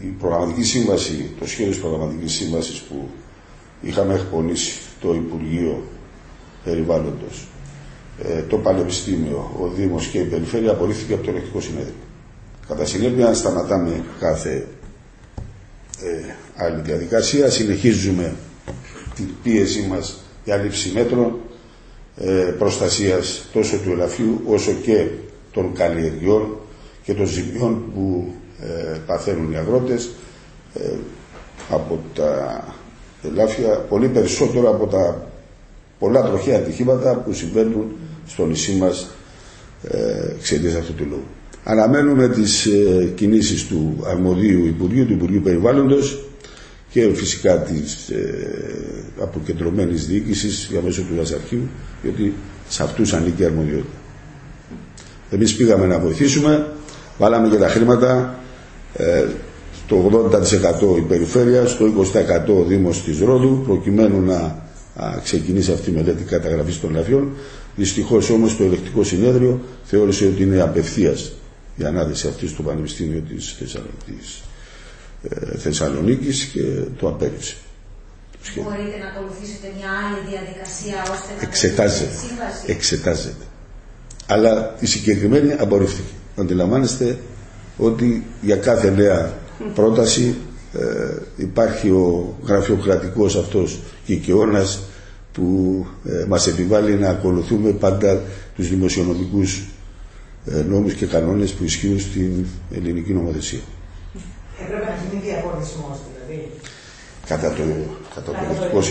η προγραμματική σύμβαση, το σχέδιο της προγραμματικής σύμβασης που είχαμε εκπονήσει το Υπουργείο Περιβάλλοντος, ε, το Πανεπιστήμιο, ο Δήμος και η Περιφέρεια απορρίφθηκε από το Ελεκτικό Συνέδριο. Κατά συνέπεια, αν σταματάμε κάθε ε, άλλη διαδικασία, συνεχίζουμε την πίεσή μας για λήψη μέτρων ε, προστασίας τόσο του ελαφιού όσο και των καλλιεργειών και των ζημιών που ε, παθαίνουν οι αγρότες ε, από τα ελάφια πολύ περισσότερο από τα πολλά τροχαία ατυχήματα που συμβαίνουν στο νησί μας ε, εξαιτίας αυτού του λόγου. Αναμένουμε τις ε, κινήσεις του αρμοδίου Υπουργείου, του Υπουργείου Περιβάλλοντος και φυσικά της ε, αποκεντρωμένης διοίκησης για μέσω του Δασαρχείου, γιατί σε αυτούς ανήκει η αρμοδιότητα. Εμείς πήγαμε να βοηθήσουμε, βάλαμε και τα χρήματα, ε, το 80% η περιφέρεια, στο 20% ο Δήμος της Ρόδου, προκειμένου να ξεκινήσει αυτή η μελέτη καταγραφής των λαφιών. Δυστυχώς όμως το ελεκτικό συνέδριο θεώρησε ότι είναι απευθείας η ανάδυση αυτή στο Πανεπιστήμιο της Θεσσαλονίκης, ε, Θεσσαλονίκης και το απέριψε. Μπορείτε να ακολουθήσετε μια άλλη διαδικασία ώστε να εξετάζεται, εξετάζεται. Αλλά η συγκεκριμένη απορρίφθηκε. Αντιλαμβάνεστε ότι για κάθε νέα πρόταση ε, υπάρχει ο γραφειοκρατικός αυτός κικαιώνας που ε, μας επιβάλλει να ακολουθούμε πάντα τους δημοσιονομικούς ε, νόμους και κανόνες που ισχύουν στην ελληνική νομοθεσία. Έπρεπε να γίνει διαχωρισμός δηλαδή. Κατά το, κατά το